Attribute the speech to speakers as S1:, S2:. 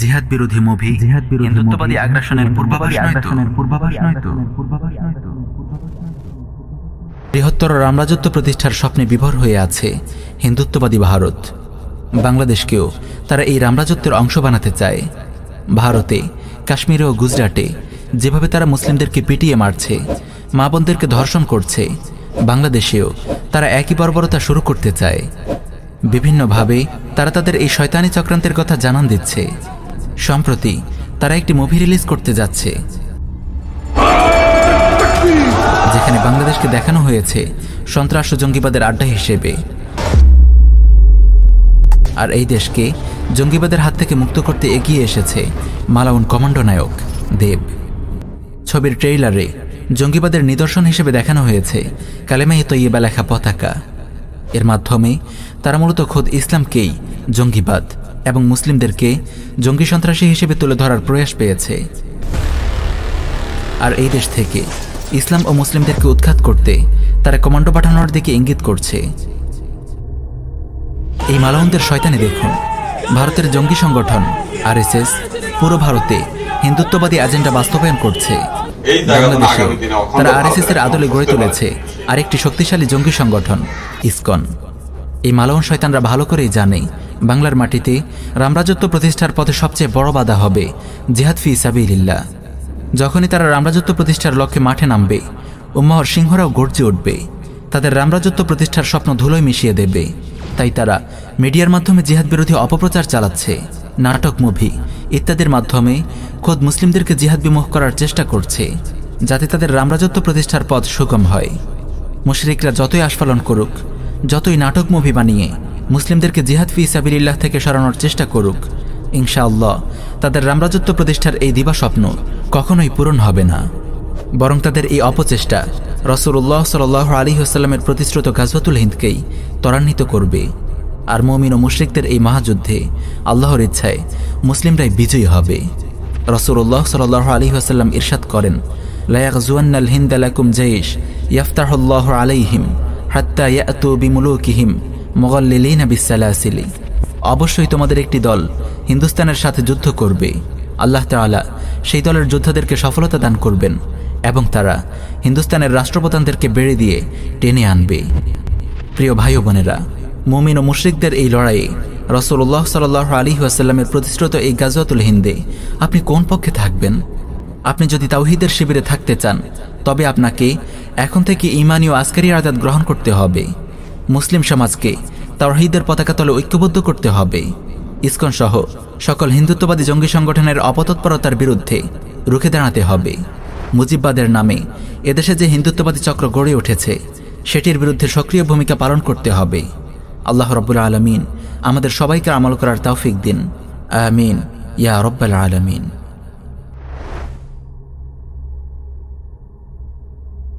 S1: জিহাদ বিরোধী মুভি
S2: জিহাদ বিরোধী
S1: হিন্দুত্ববাদী আগ্রাসনের পূর্বাভাস নয় তো
S2: আগ্রাসনের পূর্বাভাস নয় তো পূর্বাভাস নয় তো
S3: বৃহত্তর রামরাজত্ব প্রতিষ্ঠার স্বপ্নে বিভোর হয়ে আছে হিন্দুত্ববাদী ভারত। বাংলাদেশকেও তারা এই রামরাজত্বের অংশ বানাতে চায়। ভারতে কাশ্মীরে ও গুজরাটে যেভাবে তারা মুসলিমদেরকে পিটিয়ে মারছে মা বোনদেরকে ধর্ষণ করছে বাংলাদেশেও তারা একই বর্বরতা শুরু করতে চায়। বিভিন্নভাবে তারা তাদের এই শয়তানি চক্রান্তের কথা জানান দিচ্ছে। সম্প্রতি তারা একটি মুভি রিলিজ করতে যাচ্ছে, যেখানে বাংলাদেশকে দেখানো হয়েছে সন্ত্রাস ও জঙ্গিবাদের আড্ডা হিসেবে। আর এই দেশকে জঙ্গিবাদের হাত থেকে মুক্ত করতে এগিয়ে এসেছে মালাউন কমান্ডো নায়ক দেব। ছবির ট্রেইলারে জঙ্গিবাদের নিদর্শন হিসেবে দেখানো হয়েছে কালেমাই তৈয়বা লেখা পতাকা। এর মাধ্যমে তারা মূলত খোদ ইসলামকেই জঙ্গিবাদ এবং মুসলিমদেরকে জঙ্গি সন্ত্রাসী হিসেবে তুলে ধরার প্রয়াস পেয়েছে। আর এই দেশ থেকে ইসলাম ও মুসলিমদেরকে উৎখাত করতে তারা কমান্ডো পাঠানোর দিকে ইঙ্গিত করছে। এই মালাউনদের শয়তানি দেখুন। ভারতের জঙ্গি সংগঠন আরএসএস পুরো ভারতে হিন্দুত্ববাদী এজেন্ডা বাস্তবায়ন করছে। বাংলাদেশে তারা আরএসএস এর আদলে গড়ে তুলেছে আরেকটি শক্তিশালী জঙ্গি সংগঠন ইসকন। এই মালাউন শয়তানরা ভালো করেই জানে বাংলার মাটিতে রামরাজত্ব প্রতিষ্ঠার পথে সবচেয়ে বড় বাধা হবে জেহাদ ফি সাবিলিল্লাহ। যখনই তারা রামরাজত্ব প্রতিষ্ঠার লক্ষ্যে মাঠে নামবে, উম্মাহর সিংহরাও গর্জে উঠবে। তাদের রামরাজত্ব প্রতিষ্ঠার স্বপ্ন ধুলোয় মিশিয়ে দেবে। তাই তারা মিডিয়ার মাধ্যমে জিহাদ বিরোধী অপপ্রচার চালাচ্ছে, নাটক মুভি ইত্যাদির মাধ্যমে খোদ মুসলিমদেরকে জিহাদ বিমুখ করার চেষ্টা করছে, যাতে তাদের রামরাজত্ব প্রতিষ্ঠার পথ সুগম হয়। মুশরিকরা যতই আস্ফালন করুক, যতই নাটক মুভি বানিয়ে মুসলিমদেরকে জিহাদ ফি সাবিলিল্লাহ থেকে সরানোর চেষ্টা করুক। ইনশাআল্লাহ, তাদের রামরাজত্ব প্রতিষ্ঠার এই দিবা স্বপ্ন কখনোই পূরণ হবে না। বরং তাদের এই অপচেষ্টা রসুল্লাহ সাল আলী হাসাল্লামের প্রতিশ্রুত গাজওয়াতুল হিন্দকেই ত্বরান্বিত করবে। আর মমিন ও মুশরিকদের এই মহাযুদ্ধে আল্লাহর ইচ্ছায় মুসলিমরাই বিজয়ী হবে। রসুল্লাহ সাল আলী হাসাল্লাম ইরশাদ করেন লায়াকজুয়ান্নাল হিন্দ লাকুম জৈশ ইয়াফতাহুল্লাহ আলাইহিম হাত্তা ইয়াতু বিমুলুকিহিম। মোগল্লিলিনা বিসালাসিলি। অবশ্যই তোমাদের একটি দল হিন্দুস্তানের সাথে যুদ্ধ করবে। আল্লাহ তাআলা সেই দলের যোদ্ধাদেরকে সফলতা দান করবেন এবং তারা হিন্দুস্তানের রাষ্ট্রপ্রধানদেরকে বেড়ে দিয়ে টেনে আনবে। প্রিয় ভাই বোনেরা, মুমিন ও মুশরিকদের এই লড়াইয়ে রসুল্লাহ সাল্লাহ আলী আসাল্লামের প্রতিশ্রুত এই গাজওয়াতুল হিন্দে আপনি কোন পক্ষে থাকবেন? আপনি যদি তাওহিদের শিবিরে থাকতে চান, তবে আপনাকে এখন থেকে ইমানি ও আজকারি আজাদ গ্রহণ করতে হবে। মুসলিম সমাজকে তাওহিদের পতাকা তলে ঐক্যবদ্ধ করতে হবে। ইসকন সহ সকল হিন্দুত্ববাদী জঙ্গি সংগঠনের অপতৎপরতার বিরুদ্ধে রুখে দাঁড়াতে হবে। মুজিববাদের নামে এদেশে যে হিন্দুত্ববাদী চক্র গড়ে উঠেছে, সেটির বিরুদ্ধে সক্রিয় ভূমিকা পালন করতে হবে। আল্লাহ রব্বুল আলমিন আমাদের সবাইকে আমল করার তৌফিক দিন। আমিন। ইয়া রব্বাল আলমিন।